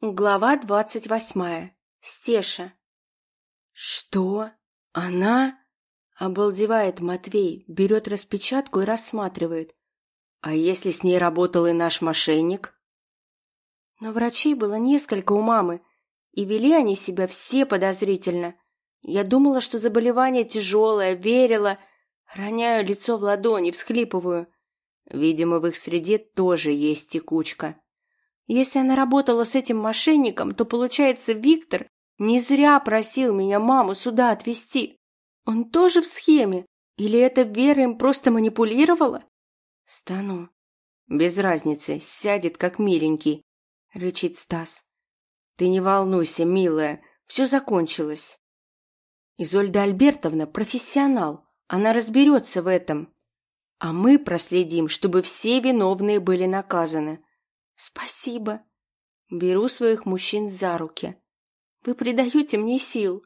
Глава двадцать восьмая. Стеша. «Что? Она?» Обалдевает Матвей, берет распечатку и рассматривает. «А если с ней работал и наш мошенник?» Но врачей было несколько у мамы, и вели они себя все подозрительно. Я думала, что заболевание тяжелое, верила. Роняю лицо в ладони, всхлипываю. Видимо, в их среде тоже есть текучка. Если она работала с этим мошенником, то, получается, Виктор не зря просил меня маму сюда отвезти. Он тоже в схеме? Или эта Вера им просто манипулировала? Стану. Без разницы, сядет как миленький, рычит Стас. Ты не волнуйся, милая, все закончилось. Изольда Альбертовна профессионал, она разберется в этом. А мы проследим, чтобы все виновные были наказаны. «Спасибо». Беру своих мужчин за руки. «Вы придаете мне сил».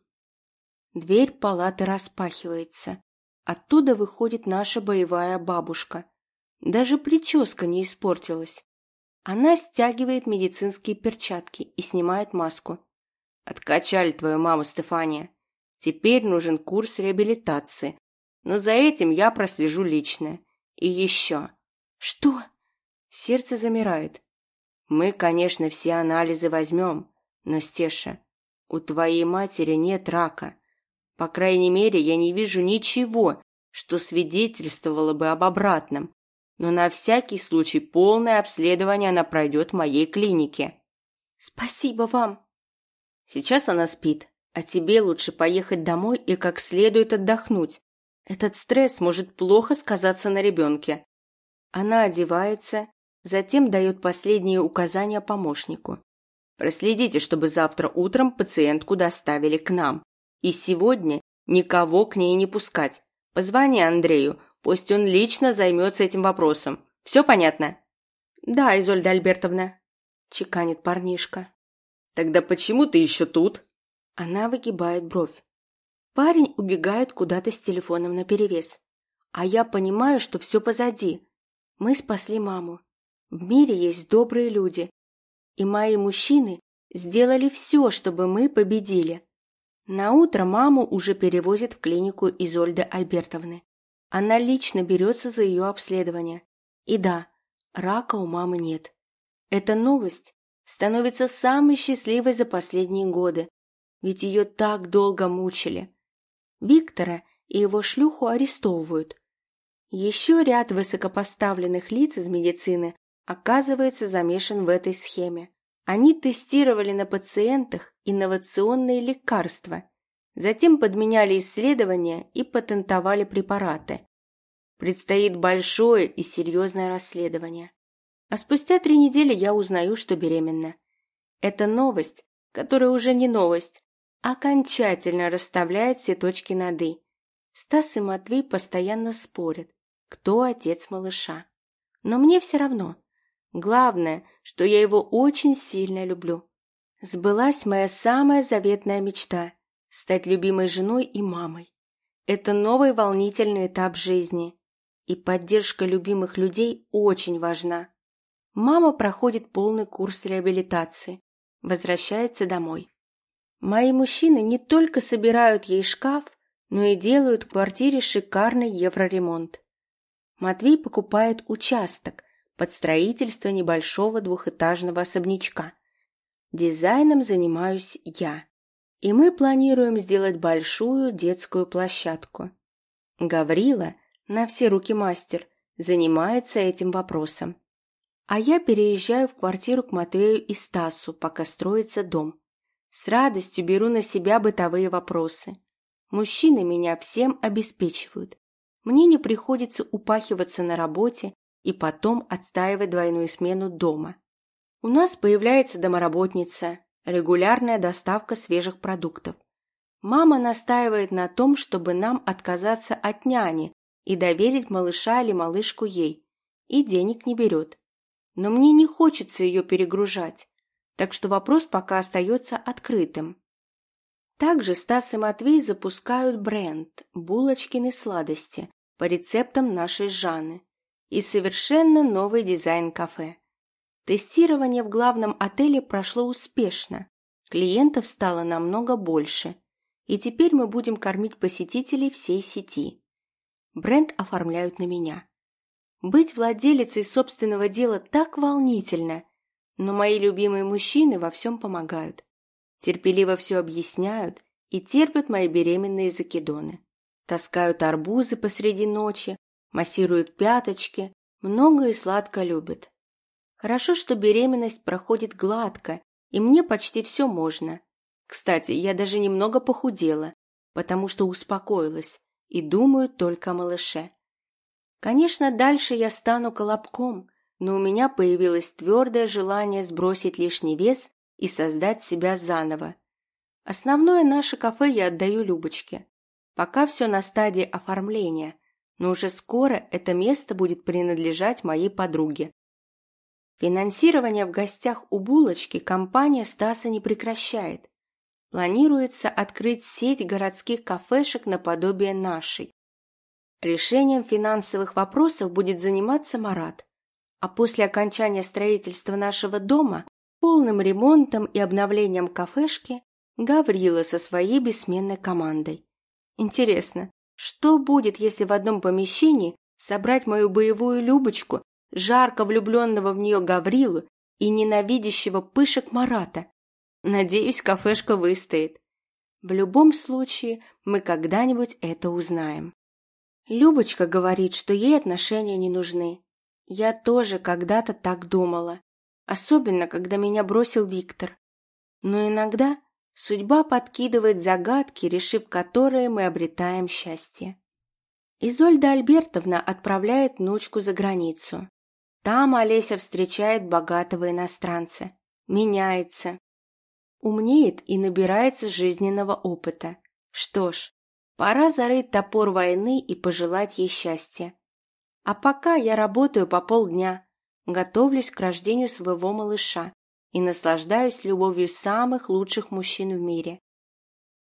Дверь палаты распахивается. Оттуда выходит наша боевая бабушка. Даже прическа не испортилась. Она стягивает медицинские перчатки и снимает маску. «Откачали твою маму, Стефания. Теперь нужен курс реабилитации. Но за этим я прослежу лично. И еще». «Что?» Сердце замирает. Мы, конечно, все анализы возьмем, но, Стеша, у твоей матери нет рака. По крайней мере, я не вижу ничего, что свидетельствовало бы об обратном. Но на всякий случай полное обследование она пройдет в моей клинике. Спасибо вам. Сейчас она спит, а тебе лучше поехать домой и как следует отдохнуть. Этот стресс может плохо сказаться на ребенке. Она одевается Затем дает последние указания помощнику. Проследите, чтобы завтра утром пациентку доставили к нам. И сегодня никого к ней не пускать. Позвони Андрею, пусть он лично займется этим вопросом. Все понятно? Да, Изольда Альбертовна, чеканит парнишка. Тогда почему ты еще тут? Она выгибает бровь. Парень убегает куда-то с телефоном наперевес. А я понимаю, что все позади. Мы спасли маму. В мире есть добрые люди, и мои мужчины сделали все, чтобы мы победили. На утро маму уже перевозят в клинику Изольды Альбертовны. Она лично берется за ее обследование. И да, рака у мамы нет. Эта новость становится самой счастливой за последние годы, ведь ее так долго мучили. Виктора и его шлюху арестовывают. Еще ряд высокопоставленных лиц из медицины оказывается замешан в этой схеме. Они тестировали на пациентах инновационные лекарства, затем подменяли исследования и патентовали препараты. Предстоит большое и серьезное расследование. А спустя три недели я узнаю, что беременна. Эта новость, которая уже не новость, окончательно расставляет все точки над «и». Стас и Матвей постоянно спорят, кто отец малыша. Но мне все равно. Главное, что я его очень сильно люблю. Сбылась моя самая заветная мечта – стать любимой женой и мамой. Это новый волнительный этап жизни, и поддержка любимых людей очень важна. Мама проходит полный курс реабилитации, возвращается домой. Мои мужчины не только собирают ей шкаф, но и делают в квартире шикарный евроремонт. Матвей покупает участок – под строительство небольшого двухэтажного особнячка. Дизайном занимаюсь я, и мы планируем сделать большую детскую площадку. Гаврила, на все руки мастер, занимается этим вопросом. А я переезжаю в квартиру к Матвею и Стасу, пока строится дом. С радостью беру на себя бытовые вопросы. Мужчины меня всем обеспечивают. Мне не приходится упахиваться на работе и потом отстаивать двойную смену дома. У нас появляется домоработница, регулярная доставка свежих продуктов. Мама настаивает на том, чтобы нам отказаться от няни и доверить малыша или малышку ей, и денег не берет. Но мне не хочется ее перегружать, так что вопрос пока остается открытым. Также Стас и Матвей запускают бренд «Булочкины сладости» по рецептам нашей Жанны и совершенно новый дизайн кафе. Тестирование в главном отеле прошло успешно. Клиентов стало намного больше. И теперь мы будем кормить посетителей всей сети. Бренд оформляют на меня. Быть владелицей собственного дела так волнительно, но мои любимые мужчины во всем помогают. Терпеливо все объясняют и терпят мои беременные закидоны. Таскают арбузы посреди ночи, массируют пяточки, много и сладко любят. Хорошо, что беременность проходит гладко, и мне почти все можно. Кстати, я даже немного похудела, потому что успокоилась и думаю только о малыше. Конечно, дальше я стану колобком, но у меня появилось твердое желание сбросить лишний вес и создать себя заново. Основное наше кафе я отдаю Любочке. Пока все на стадии оформления, но уже скоро это место будет принадлежать моей подруге. Финансирование в гостях у булочки компания Стаса не прекращает. Планируется открыть сеть городских кафешек наподобие нашей. Решением финансовых вопросов будет заниматься Марат, а после окончания строительства нашего дома, полным ремонтом и обновлением кафешки, Гаврила со своей бессменной командой. Интересно, что будет, если в одном помещении собрать мою боевую Любочку жарко влюбленного в нее Гаврилу и ненавидящего пышек Марата. Надеюсь, кафешка выстоит. В любом случае, мы когда-нибудь это узнаем. Любочка говорит, что ей отношения не нужны. Я тоже когда-то так думала, особенно когда меня бросил Виктор. Но иногда судьба подкидывает загадки, решив которые мы обретаем счастье. Изольда Альбертовна отправляет внучку за границу. Там Олеся встречает богатого иностранца, меняется, умнеет и набирается жизненного опыта. Что ж, пора зарыть топор войны и пожелать ей счастья. А пока я работаю по полдня, готовлюсь к рождению своего малыша и наслаждаюсь любовью самых лучших мужчин в мире.